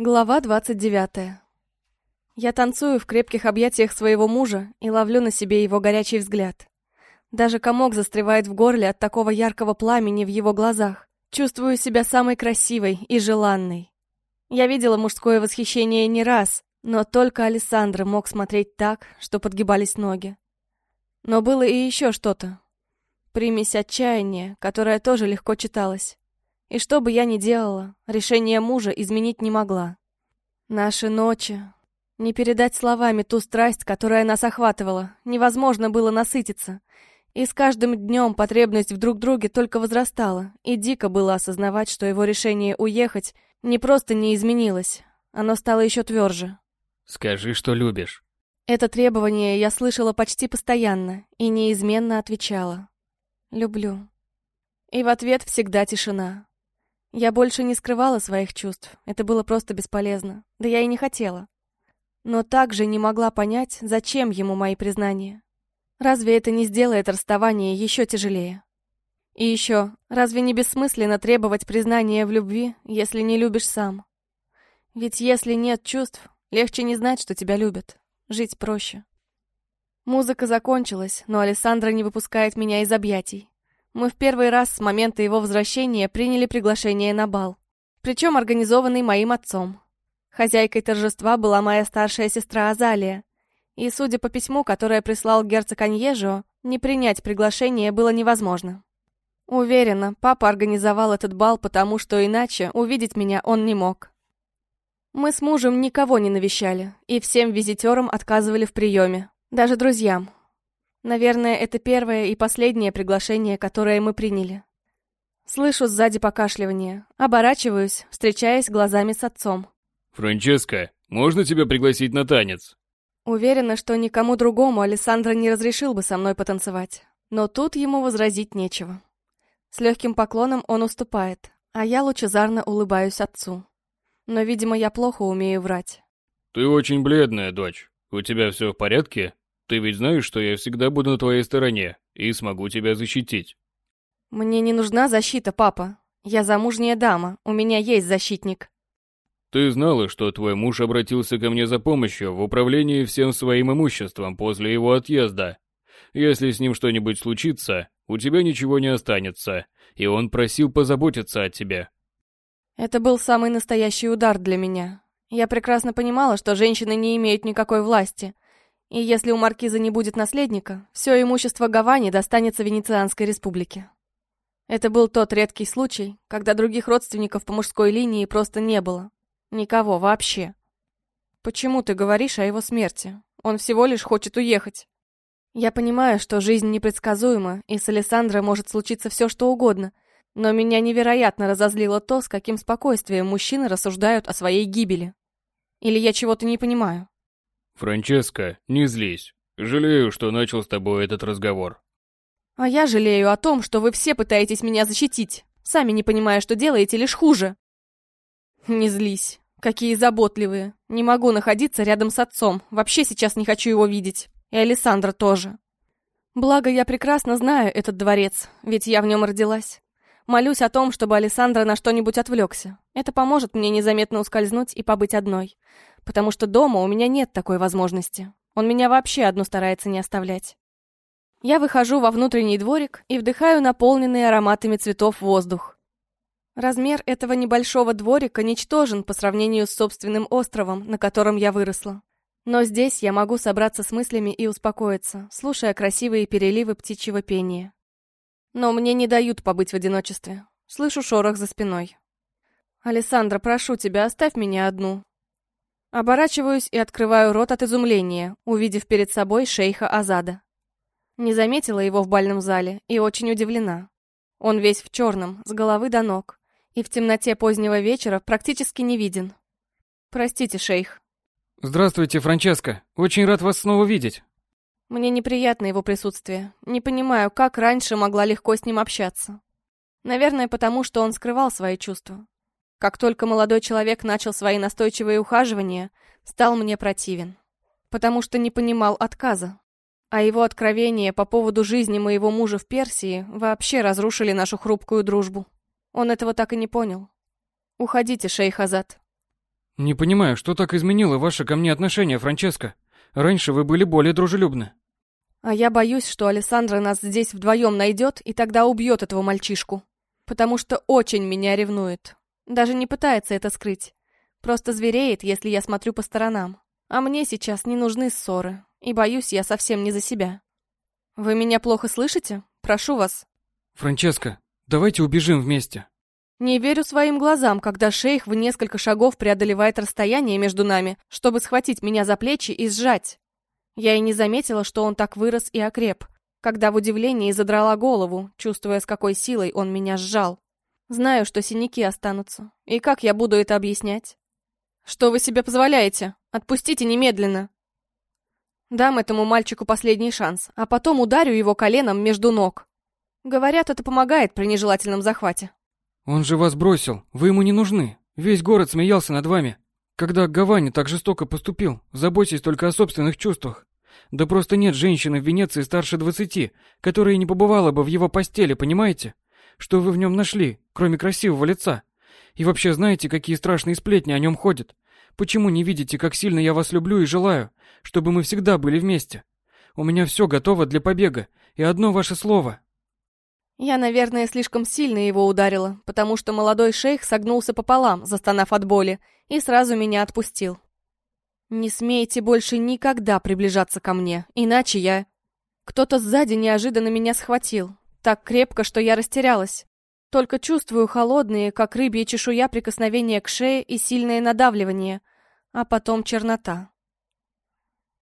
Глава 29. Я танцую в крепких объятиях своего мужа и ловлю на себе его горячий взгляд. Даже комок застревает в горле от такого яркого пламени в его глазах. Чувствую себя самой красивой и желанной. Я видела мужское восхищение не раз, но только Александр мог смотреть так, что подгибались ноги. Но было и еще что-то. Примесь отчаяния, которая тоже легко читалась. И что бы я ни делала, решение мужа изменить не могла. Наши ночи... Не передать словами ту страсть, которая нас охватывала. Невозможно было насытиться. И с каждым днем потребность в друг друге только возрастала, и дико было осознавать, что его решение уехать не просто не изменилось, оно стало еще тверже. «Скажи, что любишь». Это требование я слышала почти постоянно и неизменно отвечала. «Люблю». И в ответ всегда тишина. Я больше не скрывала своих чувств, это было просто бесполезно, да я и не хотела. Но также не могла понять, зачем ему мои признания. Разве это не сделает расставание еще тяжелее? И еще, разве не бессмысленно требовать признания в любви, если не любишь сам? Ведь если нет чувств, легче не знать, что тебя любят. Жить проще. Музыка закончилась, но Александра не выпускает меня из объятий. Мы в первый раз с момента его возвращения приняли приглашение на бал. Причем организованный моим отцом. Хозяйкой торжества была моя старшая сестра Азалия. И, судя по письму, которое прислал герцог Аньежио, не принять приглашение было невозможно. Уверена, папа организовал этот бал, потому что иначе увидеть меня он не мог. Мы с мужем никого не навещали, и всем визитерам отказывали в приеме, даже друзьям. Наверное, это первое и последнее приглашение, которое мы приняли. Слышу сзади покашливание. Оборачиваюсь, встречаясь глазами с отцом. «Франческа, можно тебя пригласить на танец?» Уверена, что никому другому Александра не разрешил бы со мной потанцевать. Но тут ему возразить нечего. С легким поклоном он уступает, а я лучезарно улыбаюсь отцу. Но, видимо, я плохо умею врать. «Ты очень бледная, дочь. У тебя все в порядке?» Ты ведь знаешь, что я всегда буду на твоей стороне и смогу тебя защитить. Мне не нужна защита, папа. Я замужняя дама, у меня есть защитник. Ты знала, что твой муж обратился ко мне за помощью в управлении всем своим имуществом после его отъезда. Если с ним что-нибудь случится, у тебя ничего не останется, и он просил позаботиться о тебе. Это был самый настоящий удар для меня. Я прекрасно понимала, что женщины не имеют никакой власти, и если у маркиза не будет наследника, все имущество Гавани достанется Венецианской республике. Это был тот редкий случай, когда других родственников по мужской линии просто не было. Никого вообще. Почему ты говоришь о его смерти? Он всего лишь хочет уехать. Я понимаю, что жизнь непредсказуема, и с Александрой может случиться все, что угодно, но меня невероятно разозлило то, с каким спокойствием мужчины рассуждают о своей гибели. Или я чего-то не понимаю. «Франческа, не злись. Жалею, что начал с тобой этот разговор». «А я жалею о том, что вы все пытаетесь меня защитить, сами не понимая, что делаете лишь хуже». «Не злись. Какие заботливые. Не могу находиться рядом с отцом. Вообще сейчас не хочу его видеть. И Александра тоже. Благо, я прекрасно знаю этот дворец, ведь я в нем родилась. Молюсь о том, чтобы Александра на что-нибудь отвлекся. Это поможет мне незаметно ускользнуть и побыть одной. Потому что дома у меня нет такой возможности. Он меня вообще одну старается не оставлять. Я выхожу во внутренний дворик и вдыхаю наполненный ароматами цветов воздух. Размер этого небольшого дворика ничтожен по сравнению с собственным островом, на котором я выросла. Но здесь я могу собраться с мыслями и успокоиться, слушая красивые переливы птичьего пения. Но мне не дают побыть в одиночестве. Слышу шорох за спиной. «Алессандра, прошу тебя, оставь меня одну». Оборачиваюсь и открываю рот от изумления, увидев перед собой шейха Азада. Не заметила его в бальном зале и очень удивлена. Он весь в черном, с головы до ног, и в темноте позднего вечера практически не виден. «Простите, шейх». «Здравствуйте, Франческо. Очень рад вас снова видеть». Мне неприятно его присутствие. Не понимаю, как раньше могла легко с ним общаться. Наверное, потому что он скрывал свои чувства. Как только молодой человек начал свои настойчивые ухаживания, стал мне противен. Потому что не понимал отказа. А его откровения по поводу жизни моего мужа в Персии вообще разрушили нашу хрупкую дружбу. Он этого так и не понял. «Уходите, шейх Азат». Не понимаю, что так изменило ваше ко мне отношение, Франческо. Раньше вы были более дружелюбны. А я боюсь, что Александра нас здесь вдвоем найдет и тогда убьет этого мальчишку. Потому что очень меня ревнует. Даже не пытается это скрыть. Просто звереет, если я смотрю по сторонам. А мне сейчас не нужны ссоры. И боюсь я совсем не за себя. Вы меня плохо слышите? Прошу вас. Франческо, давайте убежим вместе. Не верю своим глазам, когда шейх в несколько шагов преодолевает расстояние между нами, чтобы схватить меня за плечи и сжать. Я и не заметила, что он так вырос и окреп, когда в удивлении задрала голову, чувствуя, с какой силой он меня сжал. Знаю, что синяки останутся. И как я буду это объяснять? Что вы себе позволяете? Отпустите немедленно. Дам этому мальчику последний шанс, а потом ударю его коленом между ног. Говорят, это помогает при нежелательном захвате. Он же вас бросил, вы ему не нужны. Весь город смеялся над вами. Когда Гавани так жестоко поступил, заботьтесь только о собственных чувствах. Да просто нет женщины в Венеции старше двадцати, которая не побывала бы в его постели, понимаете? Что вы в нем нашли, кроме красивого лица? И вообще знаете, какие страшные сплетни о нем ходят? Почему не видите, как сильно я вас люблю и желаю, чтобы мы всегда были вместе? У меня все готово для побега, и одно ваше слово, я, наверное, слишком сильно его ударила, потому что молодой шейх согнулся пополам, застонав от боли, и сразу меня отпустил. «Не смейте больше никогда приближаться ко мне, иначе я...» Кто-то сзади неожиданно меня схватил, так крепко, что я растерялась. Только чувствую холодные, как рыбья чешуя, прикосновения к шее и сильное надавливание, а потом чернота.